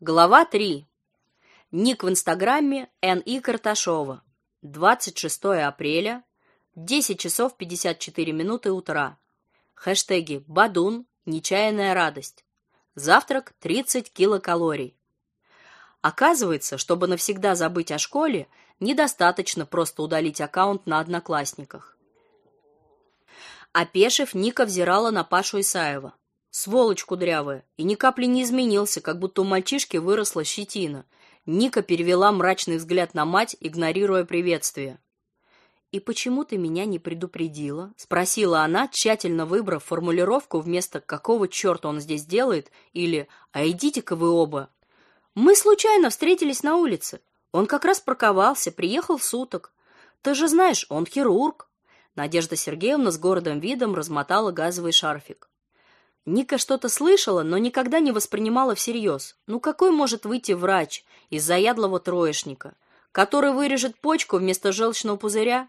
Глава 3. Ник в Инстаграме Н.И. Карташова. 26 апреля, 10 часов 54 минуты утра. Хэштеги «Бадун», «Нечаянная радость». Завтрак 30 килокалорий. Оказывается, чтобы навсегда забыть о школе, недостаточно просто удалить аккаунт на Одноклассниках. Опешив, Ника взирала на Пашу Исаева. Сволочь кудрявая, и ни капли не изменился, как будто у мальчишки выросла щетина. Ника перевела мрачный взгляд на мать, игнорируя приветствие. «И почему ты меня не предупредила?» — спросила она, тщательно выбрав формулировку вместо «какого черта он здесь делает?» или «а идите-ка вы оба». «Мы случайно встретились на улице. Он как раз парковался, приехал суток. Ты же знаешь, он хирург». Надежда Сергеевна с гордым видом размотала газовый шарфик. Ника что-то слышала, но никогда не воспринимала всерьез. Ну какой может выйти врач из заядлого троечника, который вырежет почку вместо желчного пузыря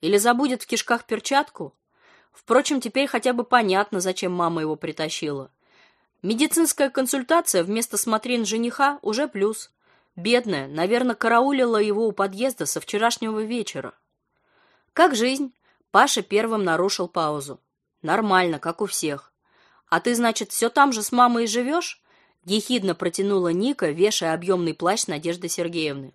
или забудет в кишках перчатку? Впрочем, теперь хотя бы понятно, зачем мама его притащила. Медицинская консультация вместо смотрин жениха уже плюс. Бедная, наверное, караулила его у подъезда со вчерашнего вечера. Как жизнь? Паша первым нарушил паузу. Нормально, как у всех. А ты, значит, все там же с мамой и живешь?» Ехидно протянула Ника, вешая объемный плащ Надежды Сергеевны.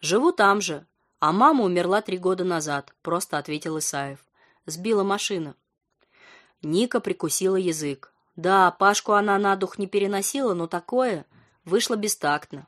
«Живу там же, а мама умерла три года назад», — просто ответил Исаев. «Сбила машина». Ника прикусила язык. Да, Пашку она на дух не переносила, но такое вышло бестактно.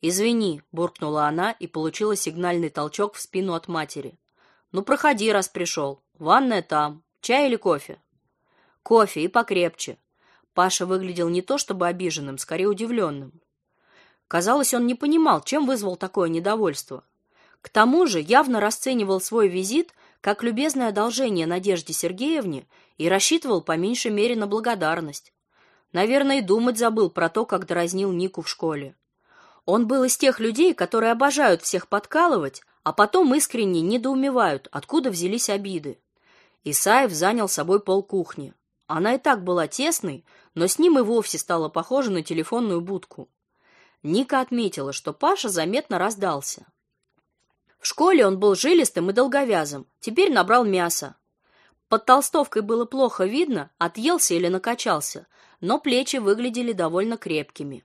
«Извини», — буркнула она и получила сигнальный толчок в спину от матери. «Ну, проходи, раз пришел. Ванная там. Чай или кофе?» Кофе и покрепче. Паша выглядел не то чтобы обиженным, скорее удивленным. Казалось, он не понимал, чем вызвал такое недовольство. К тому же явно расценивал свой визит как любезное одолжение Надежде Сергеевне и рассчитывал по меньшей мере на благодарность. Наверное, и думать забыл про то, как дразнил Нику в школе. Он был из тех людей, которые обожают всех подкалывать, а потом искренне недоумевают, откуда взялись обиды. Исаев занял собой полкухни. Она и так была тесной, но с ним и вовсе стала похожа на телефонную будку. Ника отметила, что Паша заметно раздался. В школе он был жилистым и долговязым, теперь набрал мяса. Под толстовкой было плохо видно, отъелся или накачался, но плечи выглядели довольно крепкими.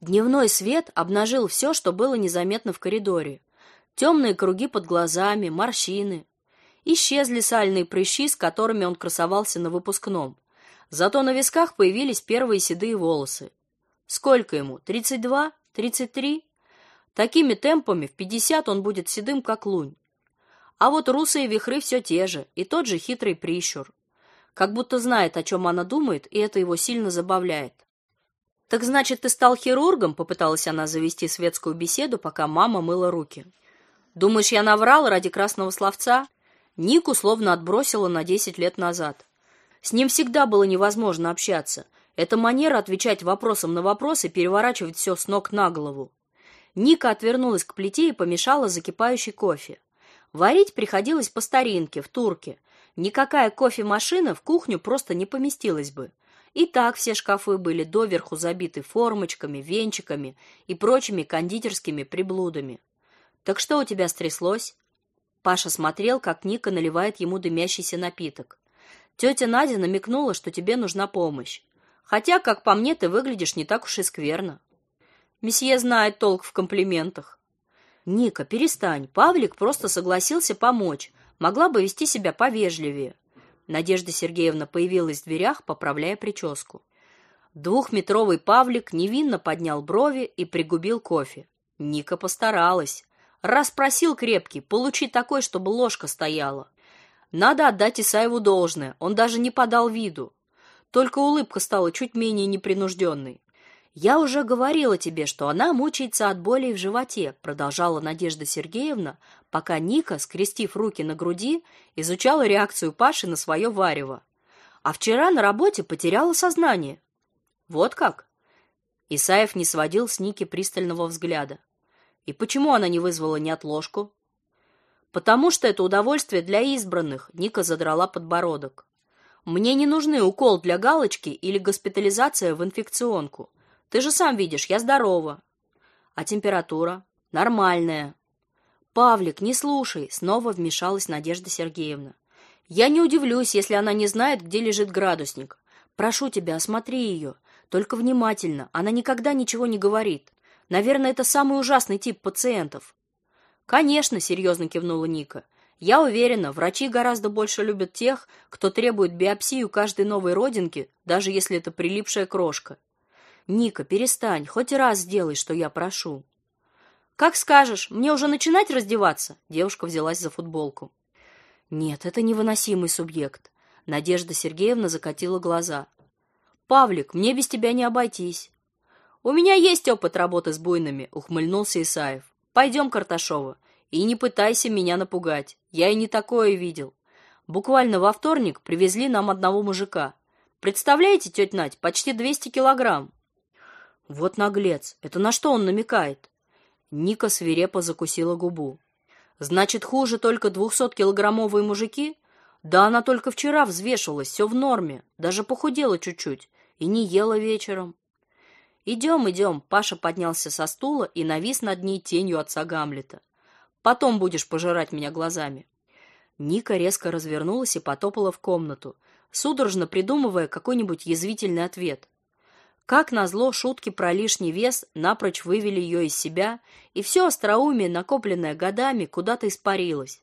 Дневной свет обнажил все, что было незаметно в коридоре. Темные круги под глазами, морщины. Исчезли сальные прыщи, с которыми он красовался на выпускном. Зато на висках появились первые седые волосы. Сколько ему? Тридцать два? Тридцать три? Такими темпами в пятьдесят он будет седым, как лунь. А вот русые вихры все те же, и тот же хитрый прищур. Как будто знает, о чем она думает, и это его сильно забавляет. «Так значит, ты стал хирургом?» — попыталась она завести светскую беседу, пока мама мыла руки. «Думаешь, я наврал ради красного словца?» Нику словно отбросила на десять лет назад. С ним всегда было невозможно общаться. Эта манера отвечать вопросом на вопрос и переворачивать все с ног на голову. Ника отвернулась к плите и помешала закипающий кофе. Варить приходилось по старинке, в турке. Никакая кофемашина в кухню просто не поместилась бы. И так все шкафы были доверху забиты формочками, венчиками и прочими кондитерскими приблудами. Так что у тебя стряслось? Паша смотрел, как Ника наливает ему дымящийся напиток. Тетя Надя намекнула, что тебе нужна помощь. Хотя, как по мне, ты выглядишь не так уж и скверно. Месье знает толк в комплиментах. Ника, перестань. Павлик просто согласился помочь. Могла бы вести себя повежливее. Надежда Сергеевна появилась в дверях, поправляя прическу. Двухметровый Павлик невинно поднял брови и пригубил кофе. Ника постаралась. Раз крепкий, получи такой, чтобы ложка стояла. Надо отдать Исаеву должное, он даже не подал виду. Только улыбка стала чуть менее непринужденной. «Я уже говорила тебе, что она мучается от боли в животе», продолжала Надежда Сергеевна, пока Ника, скрестив руки на груди, изучала реакцию Паши на свое варево. «А вчера на работе потеряла сознание». «Вот как?» Исаев не сводил с Ники пристального взгляда. «И почему она не вызвала неотложку?» Потому что это удовольствие для избранных, Ника задрала подбородок. Мне не нужны укол для галочки или госпитализация в инфекционку. Ты же сам видишь, я здорова. А температура? Нормальная. Павлик, не слушай, снова вмешалась Надежда Сергеевна. Я не удивлюсь, если она не знает, где лежит градусник. Прошу тебя, осмотри ее. Только внимательно, она никогда ничего не говорит. Наверное, это самый ужасный тип пациентов. Конечно, серьезно кивнула Ника. Я уверена, врачи гораздо больше любят тех, кто требует биопсию каждой новой родинки, даже если это прилипшая крошка. Ника, перестань, хоть раз сделай, что я прошу. Как скажешь, мне уже начинать раздеваться? Девушка взялась за футболку. Нет, это невыносимый субъект. Надежда Сергеевна закатила глаза. Павлик, мне без тебя не обойтись. У меня есть опыт работы с буйными, ухмыльнулся Исаев. Пойдем, Карташова, и не пытайся меня напугать. Я и не такое видел. Буквально во вторник привезли нам одного мужика. Представляете, тетя Надь, почти 200 килограмм. Вот наглец. Это на что он намекает? Ника свирепо закусила губу. Значит, хуже только двухсоткилограммовые мужики? Да она только вчера взвешивалась, все в норме, даже похудела чуть-чуть и не ела вечером. Идем, идем. Паша поднялся со стула и навис над ней тенью отца Гамлета. Потом будешь пожирать меня глазами. Ника резко развернулась и потопала в комнату, судорожно придумывая какой-нибудь язвительный ответ. Как назло, шутки про лишний вес напрочь вывели ее из себя, и все остроумие, накопленное годами, куда-то испарилось.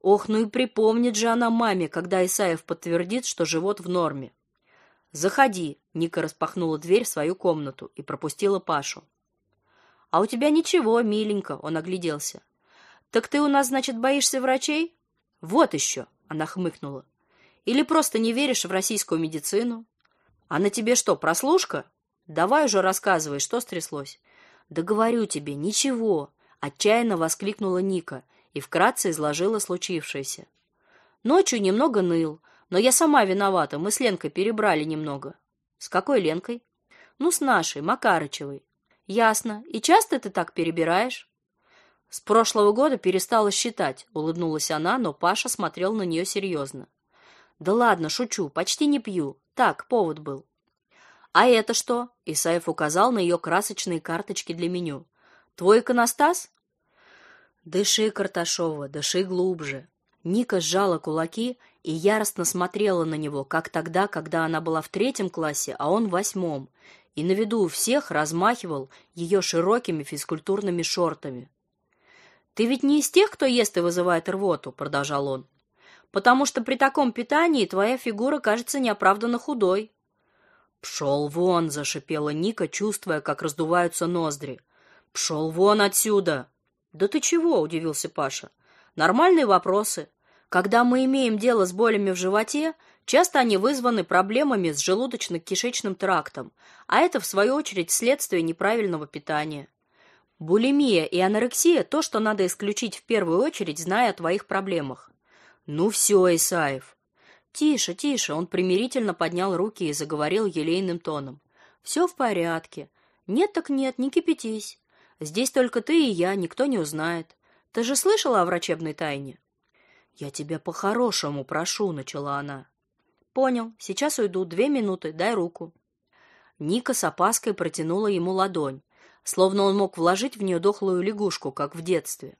Ох, ну и припомнит же она маме, когда Исаев подтвердит, что живот в норме. Заходи, Ника распахнула дверь в свою комнату и пропустила Пашу. А у тебя ничего, миленько, он огляделся. Так ты у нас, значит, боишься врачей? Вот еще, она хмыкнула. Или просто не веришь в российскую медицину? А на тебе что, прослушка? Давай уже рассказывай, что стряслось. Да говорю тебе, ничего, отчаянно воскликнула Ника и вкратце изложила случившееся. Ночью немного ныл, но я сама виновата, мы с Ленкой перебрали немного. С какой Ленкой? Ну, с нашей, Макарычевой. Ясно. И часто ты так перебираешь? С прошлого года перестала считать, улыбнулась она, но Паша смотрел на нее серьезно. Да ладно, шучу, почти не пью. Так, повод был. А это что? Исаев указал на ее красочные карточки для меню. Твой иконостас? Дыши, Карташова, дыши глубже. Ника сжала кулаки и яростно смотрела на него, как тогда, когда она была в третьем классе, а он в восьмом, и на виду у всех размахивал ее широкими физкультурными шортами. Ты ведь не из тех, кто ест и вызывает рвоту, продолжал он потому что при таком питании твоя фигура кажется неоправданно худой. Пшел вон, зашипела Ника, чувствуя, как раздуваются ноздри. Пшел вон отсюда. Да ты чего? удивился Паша. Нормальные вопросы. Когда мы имеем дело с болями в животе, часто они вызваны проблемами с желудочно-кишечным трактом, а это в свою очередь следствие неправильного питания. Булимия и анорексия то, что надо исключить в первую очередь, зная о твоих проблемах. Ну все, Исаев. Тише, тише, он примирительно поднял руки и заговорил елейным тоном. Все в порядке. Нет так нет, не кипятись. Здесь только ты и я, никто не узнает. Ты же слышала о врачебной тайне? Я тебя по-хорошему прошу, начала она. Понял. Сейчас уйду, две минуты, дай руку. Ника с опаской протянула ему ладонь, словно он мог вложить в нее дохлую лягушку, как в детстве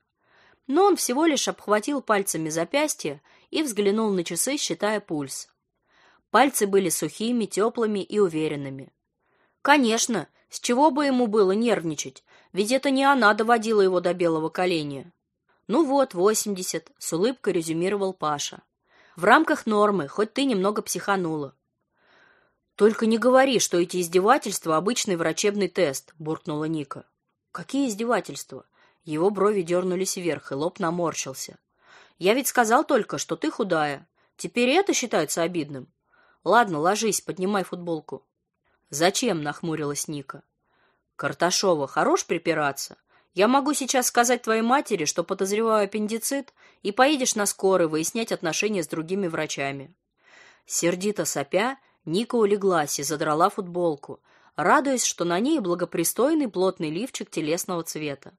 но он всего лишь обхватил пальцами запястье и взглянул на часы, считая пульс. Пальцы были сухими, теплыми и уверенными. Конечно, с чего бы ему было нервничать? Ведь это не она доводила его до белого коленя. Ну вот, восемьдесят, с улыбкой резюмировал Паша. В рамках нормы, хоть ты немного психанула. Только не говори, что эти издевательства обычный врачебный тест, буркнула Ника. Какие издевательства? Его брови дернулись вверх, и лоб наморщился. Я ведь сказал только, что ты худая. Теперь это считается обидным. Ладно, ложись, поднимай футболку. Зачем, нахмурилась Ника. Карташова, хорош припираться. Я могу сейчас сказать твоей матери, что подозреваю аппендицит, и поедешь на скорой выяснять отношения с другими врачами. Сердито сопя, Ника улеглась и задрала футболку, радуясь, что на ней благопристойный плотный лифчик телесного цвета.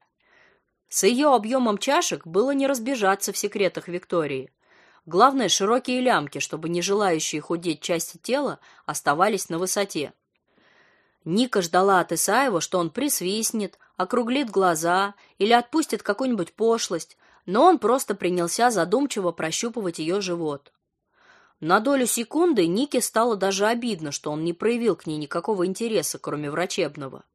С ее объемом чашек было не разбежаться в секретах Виктории. Главное широкие лямки, чтобы не желающие худеть части тела оставались на высоте. Ника ждала от Исаева, что он присвистнет, округлит глаза или отпустит какую-нибудь пошлость, но он просто принялся задумчиво прощупывать ее живот. На долю секунды Нике стало даже обидно, что он не проявил к ней никакого интереса, кроме врачебного.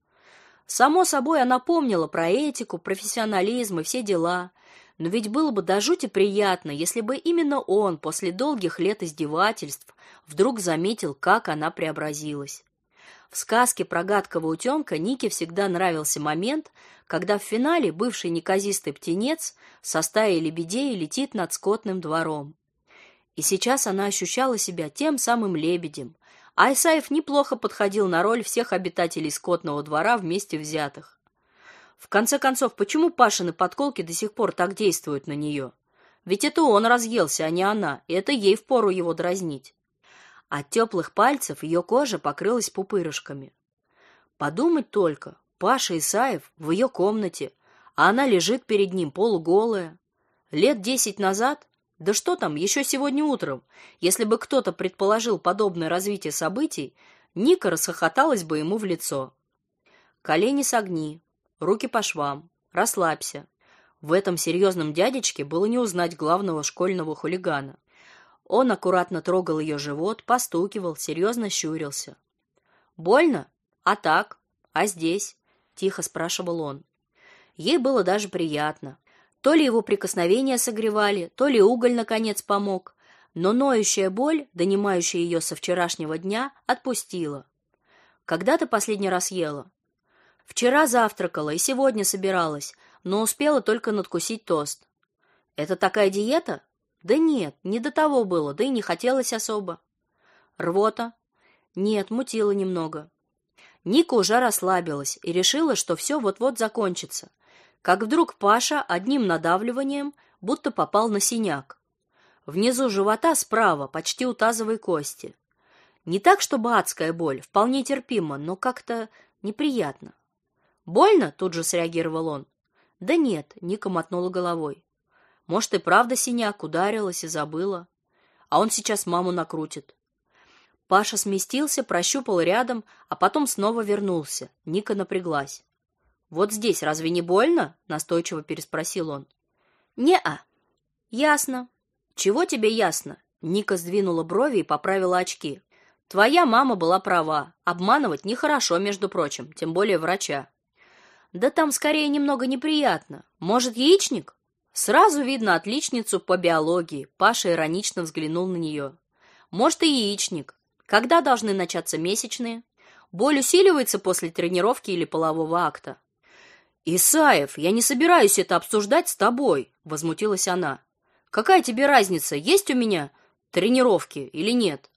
Само собой, она помнила про этику, профессионализм и все дела, но ведь было бы до жути приятно, если бы именно он после долгих лет издевательств вдруг заметил, как она преобразилась. В сказке про гадкого утенка Нике всегда нравился момент, когда в финале бывший неказистый птенец со стаей лебедей летит над скотным двором. И сейчас она ощущала себя тем самым лебедем, а Исаев неплохо подходил на роль всех обитателей скотного двора вместе взятых. В конце концов, почему Пашины подколки до сих пор так действуют на нее? Ведь это он разъелся, а не она, и это ей впору его дразнить. От теплых пальцев ее кожа покрылась пупырышками. Подумать только, Паша Исаев в ее комнате, а она лежит перед ним полуголая. Лет десять назад, да что там, еще сегодня утром, если бы кто-то предположил подобное развитие событий, Ника расхохоталась бы ему в лицо. Колени согни, руки по швам, расслабься. В этом серьезном дядечке было не узнать главного школьного хулигана. Он аккуратно трогал ее живот, постукивал, серьезно щурился. Больно? А так? А здесь? тихо спрашивал он. Ей было даже приятно. То ли его прикосновения согревали, то ли уголь наконец помог, но ноющая боль, донимающая ее со вчерашнего дня, отпустила. Когда ты последний раз ела? Вчера завтракала и сегодня собиралась, но успела только надкусить тост. Это такая диета? Да нет, не до того было, да и не хотелось особо. Рвота? Нет, мутило немного. Ника уже расслабилась и решила, что все вот-вот закончится. Как вдруг Паша одним надавливанием будто попал на синяк. Внизу живота справа, почти у тазовой кости. Не так, чтобы адская боль, вполне терпимо, но как-то неприятно. Больно? Тут же среагировал он. Да нет, Ника мотнула головой. Может, и правда синяк ударилась и забыла. А он сейчас маму накрутит. Паша сместился, прощупал рядом, а потом снова вернулся. Ника напряглась. Вот здесь разве не больно? настойчиво переспросил он. Не-а. Ясно. Чего тебе ясно? Ника сдвинула брови и поправила очки. Твоя мама была права. Обманывать нехорошо, между прочим, тем более врача. Да там скорее немного неприятно. Может, яичник? Сразу видно отличницу по биологии. Паша иронично взглянул на нее. Может, и яичник. Когда должны начаться месячные? Боль усиливается после тренировки или полового акта? Исаев, я не собираюсь это обсуждать с тобой, возмутилась она. Какая тебе разница, есть у меня тренировки или нет?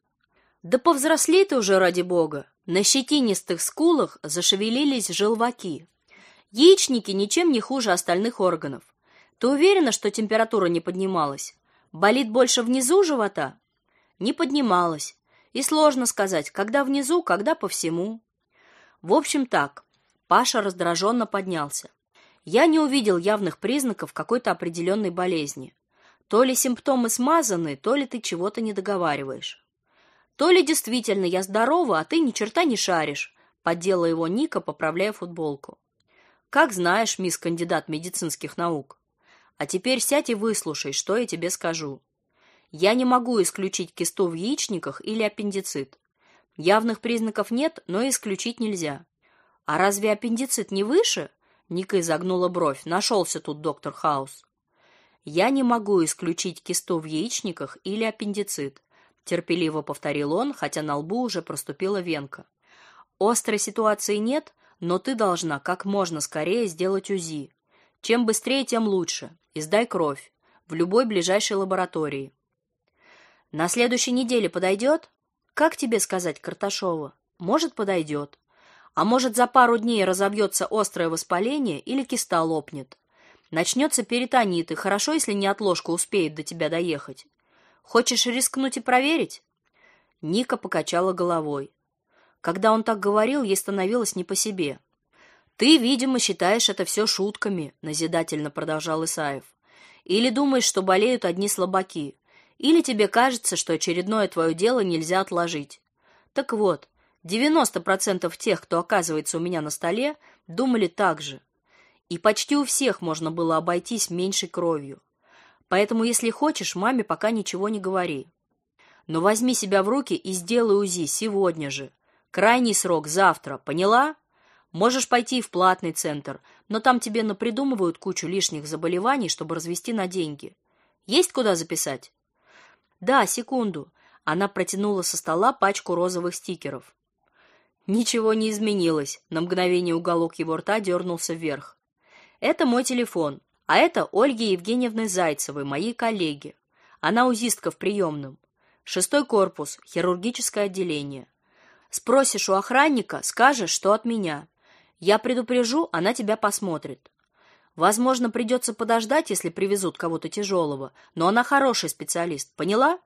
Да повзрослей ты уже ради бога. На щетинистых скулах зашевелились желваки. Яичники ничем не хуже остальных органов. Ты уверена, что температура не поднималась? Болит больше внизу живота? Не поднималась. И сложно сказать, когда внизу, когда по всему. В общем так. Паша раздраженно поднялся. Я не увидел явных признаков какой-то определенной болезни. То ли симптомы смазаны, то ли ты чего-то не договариваешь. То ли действительно я здорова, а ты ни черта не шаришь, поддела его Ника, поправляя футболку. Как знаешь, мисс кандидат медицинских наук. А теперь сядь и выслушай, что я тебе скажу. Я не могу исключить кисту в яичниках или аппендицит. Явных признаков нет, но исключить нельзя. А разве аппендицит не выше? Ника изогнула бровь. Нашелся тут доктор Хаус. Я не могу исключить кисту в яичниках или аппендицит, терпеливо повторил он, хотя на лбу уже проступила венка. Острой ситуации нет, но ты должна как можно скорее сделать УЗИ. Чем быстрее, тем лучше. И сдай кровь в любой ближайшей лаборатории. На следующей неделе подойдет? Как тебе сказать, Карташова? Может, подойдет. А может, за пару дней разобьется острое воспаление или киста лопнет. Начнется перитонит, и хорошо, если неотложка успеет до тебя доехать. Хочешь рискнуть и проверить? Ника покачала головой. Когда он так говорил, ей становилось не по себе. Ты, видимо, считаешь это все шутками, назидательно продолжал Исаев. Или думаешь, что болеют одни слабаки, или тебе кажется, что очередное твое дело нельзя отложить. Так вот, 90% тех, кто оказывается у меня на столе, думали так же. И почти у всех можно было обойтись меньшей кровью. Поэтому, если хочешь, маме пока ничего не говори. Но возьми себя в руки и сделай УЗИ сегодня же. Крайний срок завтра, поняла? Можешь пойти в платный центр, но там тебе напридумывают кучу лишних заболеваний, чтобы развести на деньги. Есть куда записать? Да, секунду. Она протянула со стола пачку розовых стикеров. Ничего не изменилось. На мгновение уголок его рта дернулся вверх. Это мой телефон, а это Ольги Евгеньевны Зайцевой, моей коллеги. Она узистка в приемном. Шестой корпус, хирургическое отделение. Спросишь у охранника, скажешь, что от меня. Я предупрежу, она тебя посмотрит. Возможно, придется подождать, если привезут кого-то тяжелого, но она хороший специалист, поняла?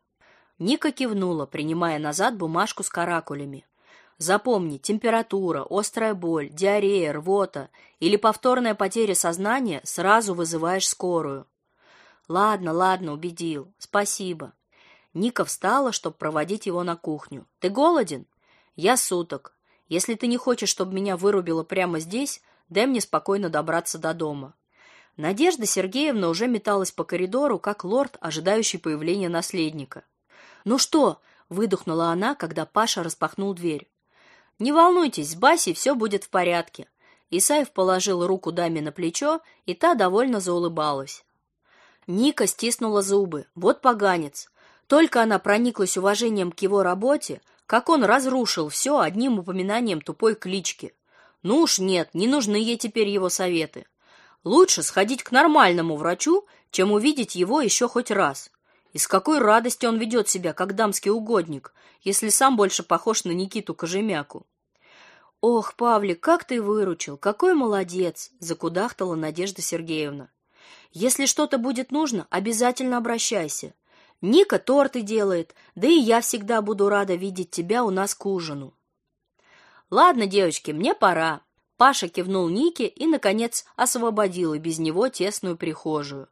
Ника кивнула, принимая назад бумажку с каракулями. Запомни, температура, острая боль, диарея, рвота или повторная потеря сознания сразу вызываешь скорую. Ладно, ладно, убедил. Спасибо. Ника встала, чтобы проводить его на кухню. Ты голоден? Я суток. Если ты не хочешь, чтобы меня вырубило прямо здесь, дай мне спокойно добраться до дома. Надежда Сергеевна уже металась по коридору, как лорд, ожидающий появления наследника. "Ну что?" выдохнула она, когда Паша распахнул дверь. "Не волнуйтесь, с Басей все будет в порядке". Исаев положил руку даме на плечо, и та довольно заулыбалась. Ника стиснула зубы. Вот поганец. Только она прониклась уважением к его работе, как он разрушил все одним упоминанием тупой клички. Ну уж нет, не нужны ей теперь его советы. Лучше сходить к нормальному врачу, чем увидеть его еще хоть раз. И с какой радостью он ведет себя, как дамский угодник, если сам больше похож на Никиту Кожемяку. Ох, Павлик, как ты выручил, какой молодец, закудахтала Надежда Сергеевна. Если что-то будет нужно, обязательно обращайся. Ника торты делает, да и я всегда буду рада видеть тебя у нас к ужину. Ладно, девочки, мне пора. Паша кивнул Нике и наконец освободил и без него тесную прихожую.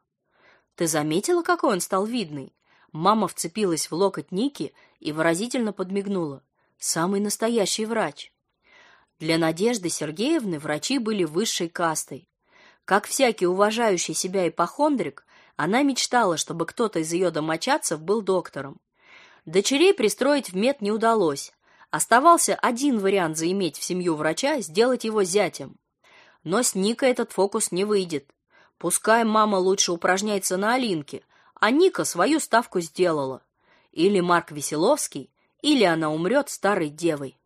Ты заметила, какой он стал видный? Мама вцепилась в локоть Ники и выразительно подмигнула. Самый настоящий врач. Для Надежды Сергеевны врачи были высшей кастой. Как всякий уважающий себя ипохондрик, она мечтала, чтобы кто-то из ее домочадцев был доктором. Дочерей пристроить в мед не удалось. Оставался один вариант заиметь в семью врача, сделать его зятем. Но с Никой этот фокус не выйдет. Пускай мама лучше упражняется на Алинке, а Ника свою ставку сделала. Или Марк Веселовский, или она умрет старой девой.